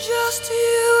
just you.